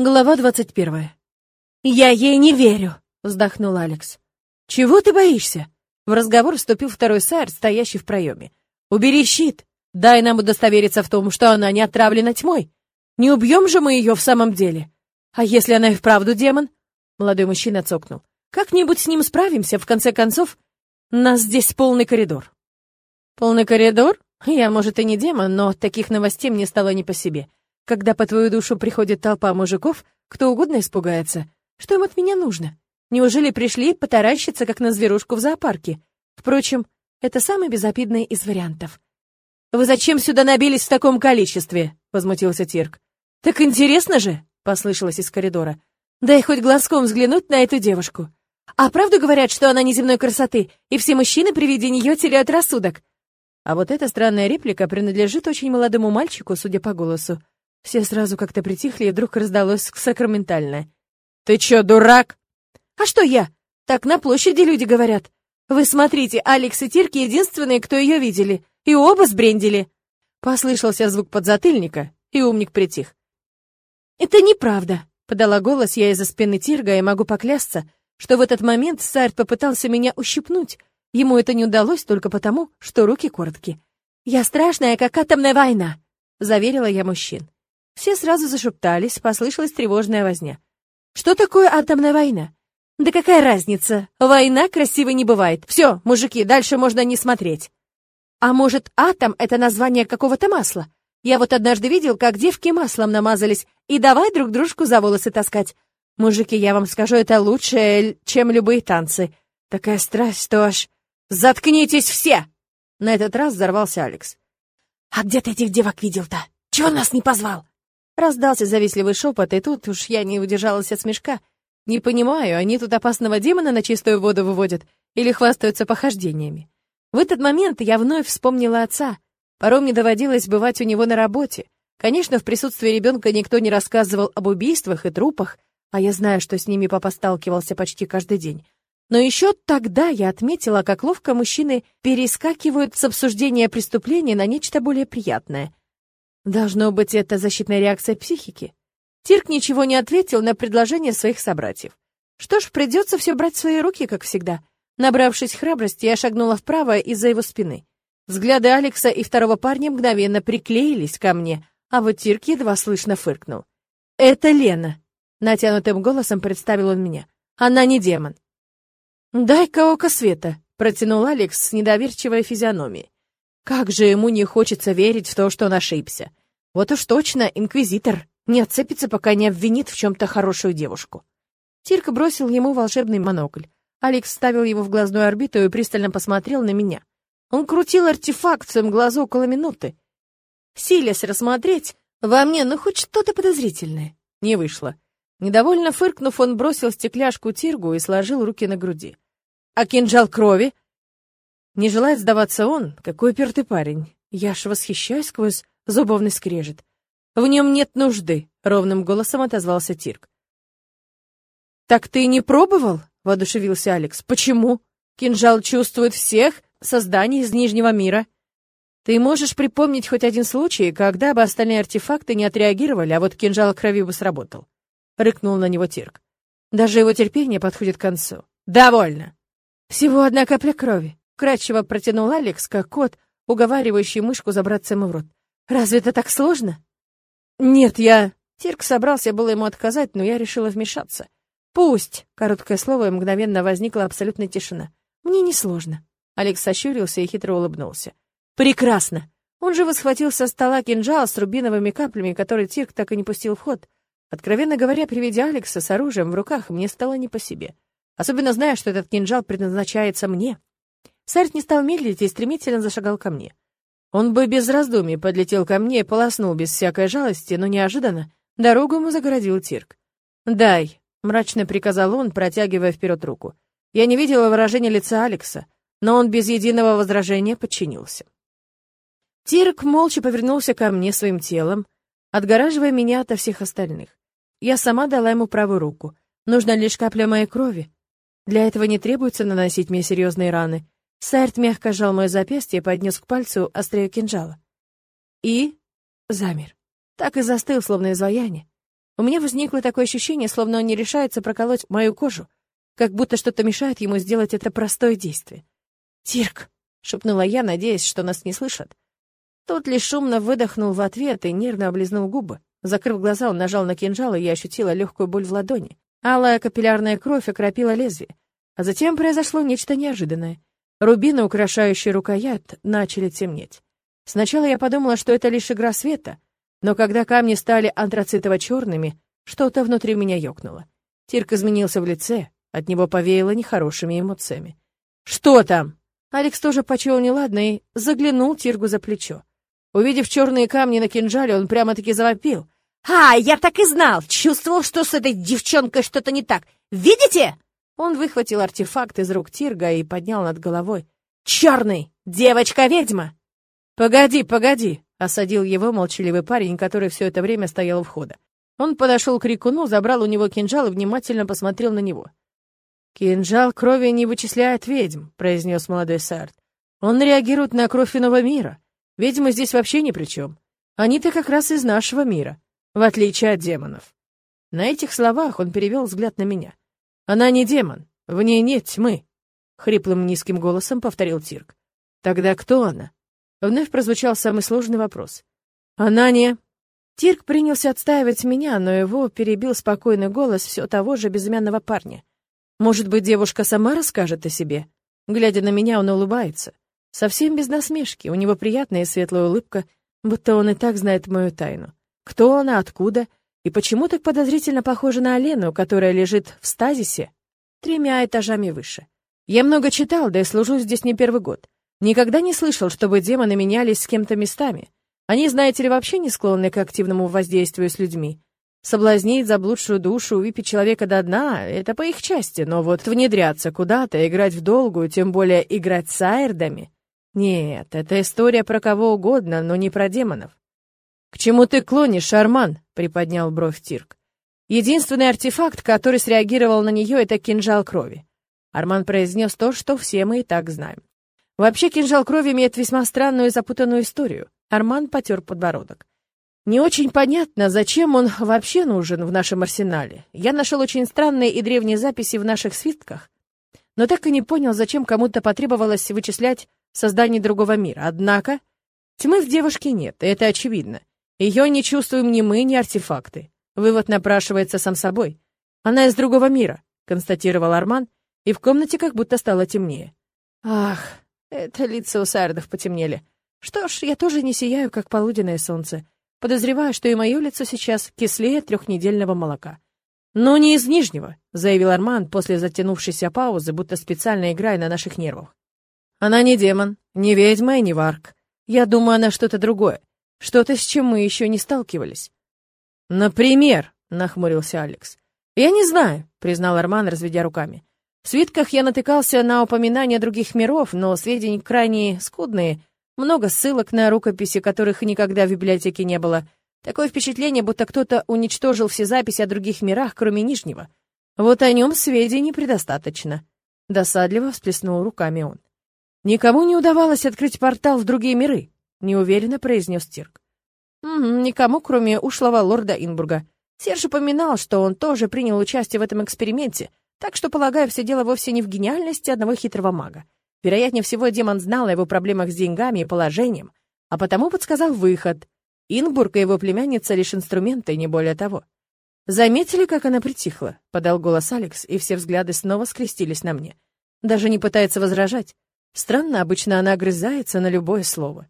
Глава двадцать первая. «Я ей не верю», — вздохнул Алекс. «Чего ты боишься?» В разговор вступил второй сэр, стоящий в проеме. «Убери щит. Дай нам удостовериться в том, что она не отравлена тьмой. Не убьем же мы ее в самом деле. А если она и вправду демон?» Молодой мужчина цокнул. «Как-нибудь с ним справимся, в конце концов. Нас здесь полный коридор». «Полный коридор? Я, может, и не демон, но таких новостей мне стало не по себе. Когда по твою душу приходит толпа мужиков, кто угодно испугается. Что им от меня нужно? Неужели пришли потаращиться, как на зверушку в зоопарке? Впрочем, это самый безобидный из вариантов. «Вы зачем сюда набились в таком количестве?» — возмутился Тирк. «Так интересно же!» — послышалось из коридора. «Дай хоть глазком взглянуть на эту девушку. А правду говорят, что она неземной красоты, и все мужчины при виде нее теряют рассудок?» А вот эта странная реплика принадлежит очень молодому мальчику, судя по голосу. Все сразу как-то притихли, и вдруг раздалось сакраментальное. «Ты чё, дурак?» «А что я? Так на площади люди говорят. Вы смотрите, Алекс и Тирки единственные, кто ее видели, и оба сбрендили». Послышался звук подзатыльника, и умник притих. «Это неправда», — подала голос я из-за спины Тирга, и могу поклясться, что в этот момент Сарт попытался меня ущипнуть. Ему это не удалось только потому, что руки короткие. «Я страшная, как атомная война», — заверила я мужчин. Все сразу зашептались, послышалась тревожная возня. «Что такое атомная война?» «Да какая разница? Война красивой не бывает. Все, мужики, дальше можно не смотреть». «А может, атом — это название какого-то масла? Я вот однажды видел, как девки маслом намазались, и давай друг дружку за волосы таскать. Мужики, я вам скажу, это лучше, чем любые танцы. Такая страсть, что аж... Заткнитесь все!» На этот раз взорвался Алекс. «А где ты этих девок видел-то? Чего нас не позвал?» Раздался завистливый шепот, и тут уж я не удержалась от смешка. Не понимаю, они тут опасного демона на чистую воду выводят или хвастаются похождениями. В этот момент я вновь вспомнила отца. Порой мне доводилось бывать у него на работе. Конечно, в присутствии ребенка никто не рассказывал об убийствах и трупах, а я знаю, что с ними папа сталкивался почти каждый день. Но еще тогда я отметила, как ловко мужчины перескакивают с обсуждения преступления на нечто более приятное. Должно быть, это защитная реакция психики. Тирк ничего не ответил на предложение своих собратьев. Что ж, придется все брать в свои руки, как всегда. Набравшись храбрости, я шагнула вправо из-за его спины. Взгляды Алекса и второго парня мгновенно приклеились ко мне, а вот Тирк едва слышно фыркнул. «Это Лена», — натянутым голосом представил он меня. «Она не демон». «Дай-ка око света», — протянул Алекс с недоверчивой физиономией. Как же ему не хочется верить в то, что он ошибся. Вот уж точно, инквизитор не отцепится, пока не обвинит в чем-то хорошую девушку. Тирка бросил ему волшебный монокль. Алекс ставил его в глазную орбиту и пристально посмотрел на меня. Он крутил артефакт в своем глазу около минуты. Силясь рассмотреть во мне, ну, хоть что-то подозрительное. Не вышло. Недовольно фыркнув, он бросил стекляшку Тиргу и сложил руки на груди. А кинжал крови? Не желает сдаваться он, какой упертый парень. Я ж восхищаюсь сквозь зубовный скрежет. В нем нет нужды, ровным голосом отозвался Тирк. Так ты не пробовал? воодушевился Алекс. Почему? Кинжал чувствует всех созданий из Нижнего мира. Ты можешь припомнить хоть один случай, когда бы остальные артефакты не отреагировали, а вот кинжал крови бы сработал? Рыкнул на него Тирк. Даже его терпение подходит к концу. Довольно. Всего одна капля крови. Кратчево протянул Алекс, как кот, уговаривающий мышку забраться ему в рот. «Разве это так сложно?» «Нет, я...» Тирк собрался было ему отказать, но я решила вмешаться. «Пусть!» — короткое слово, и мгновенно возникла абсолютная тишина. «Мне не сложно». Алекс сощурился и хитро улыбнулся. «Прекрасно!» Он же схватил со стола кинжал с рубиновыми каплями, который Тирк так и не пустил в ход. Откровенно говоря, при виде Алекса с оружием в руках мне стало не по себе. Особенно зная, что этот кинжал предназначается мне. Сарт не стал медлить и стремительно зашагал ко мне. Он бы без раздумий подлетел ко мне и полоснул без всякой жалости, но неожиданно дорогу ему загородил Тирк. «Дай», — мрачно приказал он, протягивая вперед руку. Я не видела выражения лица Алекса, но он без единого возражения подчинился. Тирк молча повернулся ко мне своим телом, отгораживая меня ото всех остальных. Я сама дала ему правую руку. Нужна лишь капля моей крови. Для этого не требуется наносить мне серьезные раны. Сайрт мягко сжал мое запястье и поднес к пальцу острие кинжала. И замер. Так и застыл, словно изваяние. У меня возникло такое ощущение, словно он не решается проколоть мою кожу, как будто что-то мешает ему сделать это простое действие. «Тирк!» — шепнула я, надеясь, что нас не слышат. Тот лишь шумно выдохнул в ответ и нервно облизнул губы. Закрыв глаза, он нажал на кинжал, и я ощутила легкую боль в ладони. Алая капиллярная кровь окропила лезвие. А затем произошло нечто неожиданное. Рубины, украшающие рукоять, начали темнеть. Сначала я подумала, что это лишь игра света, но когда камни стали антрацитово-черными, что-то внутри меня ёкнуло. Тирк изменился в лице, от него повеяло нехорошими эмоциями. «Что там?» Алекс тоже почуял неладно и заглянул Тиргу за плечо. Увидев черные камни на кинжале, он прямо-таки завопил. «А, я так и знал! Чувствовал, что с этой девчонкой что-то не так! Видите?» Он выхватил артефакт из рук Тирга и поднял над головой. «Черный! Девочка-ведьма!» «Погоди, погоди!» — осадил его молчаливый парень, который все это время стоял у входа. Он подошел к Рикуну, забрал у него кинжал и внимательно посмотрел на него. «Кинжал крови не вычисляет ведьм», — произнес молодой Сарт. «Он реагирует на кровь иного мира. Ведьмы здесь вообще ни при чем. Они-то как раз из нашего мира, в отличие от демонов. На этих словах он перевел взгляд на меня. Она не демон, в ней нет тьмы, хриплым низким голосом повторил Тирк. Тогда кто она? Вновь прозвучал самый сложный вопрос. Она не... Тирк принялся отстаивать меня, но его перебил спокойный голос все того же безымянного парня. Может быть, девушка сама расскажет о себе? Глядя на меня, он улыбается. Совсем без насмешки, у него приятная и светлая улыбка, будто он и так знает мою тайну. Кто она, откуда и почему так подозрительно похожа на Алену, которая лежит в стазисе тремя этажами выше. Я много читал, да и служу здесь не первый год. Никогда не слышал, чтобы демоны менялись с кем-то местами. Они, знаете ли, вообще не склонны к активному воздействию с людьми. Соблазнить заблудшую душу, выпить человека до дна — это по их части, но вот внедряться куда-то, играть в долгую, тем более играть с айрдами нет, это история про кого угодно, но не про демонов. «К чему ты клонишь, Шарман?» — приподнял бровь Тирк. «Единственный артефакт, который среагировал на нее, это кинжал крови». Арман произнес то, что все мы и так знаем. Вообще, кинжал крови имеет весьма странную и запутанную историю. Арман потер подбородок. Не очень понятно, зачем он вообще нужен в нашем арсенале. Я нашел очень странные и древние записи в наших свитках, но так и не понял, зачем кому-то потребовалось вычислять создание другого мира. Однако тьмы в девушке нет, и это очевидно. Ее не чувствуем ни мы, ни артефакты. Вывод напрашивается сам собой. Она из другого мира, констатировал Арман, и в комнате как будто стало темнее. Ах, это лица у сардов потемнели. Что ж, я тоже не сияю, как полуденное солнце. Подозреваю, что и мое лицо сейчас кислее трехнедельного молока. «Но не из Нижнего», — заявил Арман после затянувшейся паузы, будто специально играя на наших нервах. Она не демон, не ведьма и не варк. Я думаю, она что-то другое. Что-то, с чем мы еще не сталкивались. Например, нахмурился Алекс. Я не знаю, признал Арман, разведя руками. В свитках я натыкался на упоминания других миров, но сведения крайне скудные. Много ссылок на рукописи, которых никогда в библиотеке не было. Такое впечатление, будто кто-то уничтожил все записи о других мирах, кроме Нижнего. Вот о нем сведений предостаточно. Досадливо всплеснул руками он. Никому не удавалось открыть портал в другие миры, неуверенно произнес Тирк. Угу, никому, кроме ушлого лорда Инбурга. Серж упоминал, что он тоже принял участие в этом эксперименте, так что, полагаю, все дело вовсе не в гениальности одного хитрого мага. Вероятнее всего, демон знал о его проблемах с деньгами и положением, а потому подсказал выход. Инбург и его племянница лишь инструменты, не более того. «Заметили, как она притихла?» — подал голос Алекс, и все взгляды снова скрестились на мне. Даже не пытается возражать. Странно, обычно она огрызается на любое слово.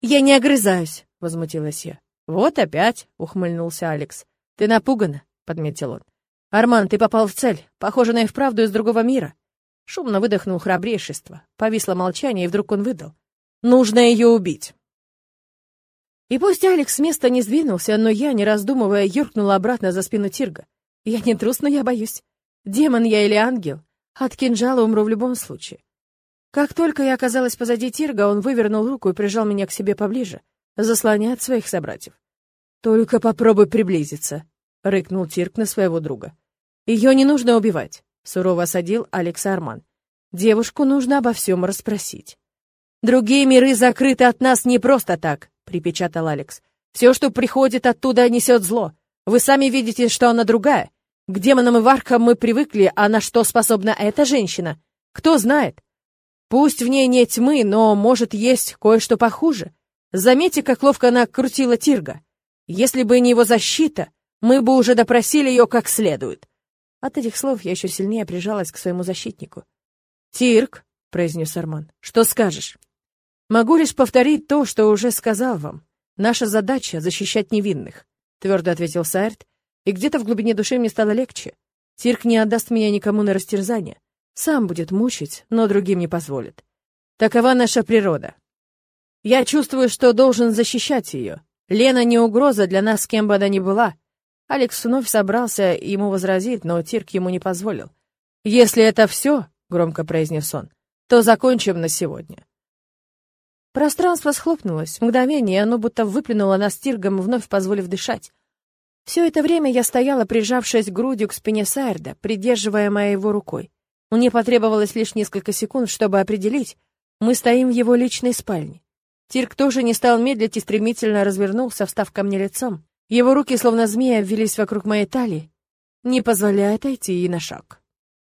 «Я не огрызаюсь», — возмутилась я. «Вот опять», — ухмыльнулся Алекс. «Ты напугана», — подметил он. «Арман, ты попал в цель. Похоже, на и вправду из другого мира». Шумно выдохнул храбрейшество. Повисло молчание, и вдруг он выдал. «Нужно ее убить». И пусть Алекс с места не сдвинулся, но я, не раздумывая, юркнула обратно за спину Тирга. Я не трус, но я боюсь. Демон я или ангел? От кинжала умру в любом случае. Как только я оказалась позади Тирга, он вывернул руку и прижал меня к себе поближе, заслоняя от своих собратьев. «Только попробуй приблизиться», — рыкнул Тирк на своего друга. «Ее не нужно убивать», — сурово осадил Алекс Арман. «Девушку нужно обо всем расспросить». «Другие миры закрыты от нас не просто так», — припечатал Алекс. «Все, что приходит оттуда, несет зло. Вы сами видите, что она другая. К демонам и варкам мы привыкли, а на что способна эта женщина? Кто знает? Пусть в ней нет тьмы, но, может, есть кое-что похуже. Заметьте, как ловко она крутила Тирга. Если бы не его защита, мы бы уже допросили ее как следует. От этих слов я еще сильнее прижалась к своему защитнику. «Тирк», — произнес Арман, — «что скажешь?» «Могу лишь повторить то, что уже сказал вам. Наша задача — защищать невинных», — твердо ответил Сайрт, и где-то в глубине души мне стало легче. Тирк не отдаст меня никому на растерзание. Сам будет мучить, но другим не позволит. Такова наша природа. Я чувствую, что должен защищать ее. Лена не угроза для нас, кем бы она ни была. Алекс вновь собрался ему возразить, но Тирк ему не позволил. «Если это все», — громко произнес он, — «то закончим на сегодня». Пространство схлопнулось. Мгновение оно будто выплюнуло нас Тиргом, вновь позволив дышать. Все это время я стояла, прижавшись грудью к спине Сайрда, придерживаемая его рукой. Мне потребовалось лишь несколько секунд, чтобы определить, мы стоим в его личной спальне. Тирк тоже не стал медлить и стремительно развернулся, встав ко мне лицом. Его руки, словно змея, обвились вокруг моей талии, не позволяя отойти и на шаг.